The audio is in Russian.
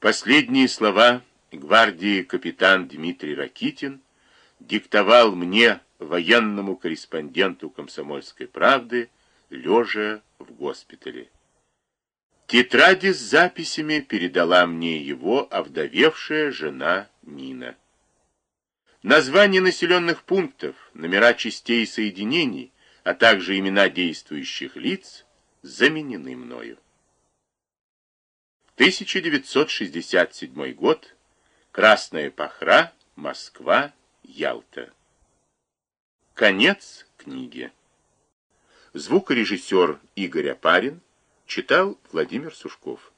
Последние слова гвардии капитан Дмитрий Ракитин диктовал мне, военному корреспонденту «Комсомольской правды», лежа в госпитале. Тетради с записями передала мне его овдовевшая жена Нина. Названия населенных пунктов, номера частей и соединений, а также имена действующих лиц заменены мною. 1967 год. Красная Пахра, Москва, Ялта. Конец книги. Звукорежиссер Игорь Апарин читал Владимир Сушков.